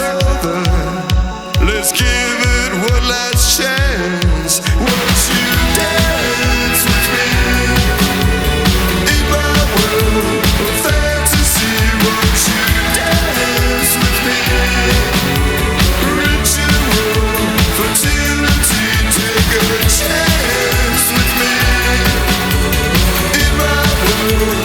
over. Let's give it one last chance. You dance with me in my world of fantasy, won't you dance with me? Ritual, fertility, take a chance with me in my world.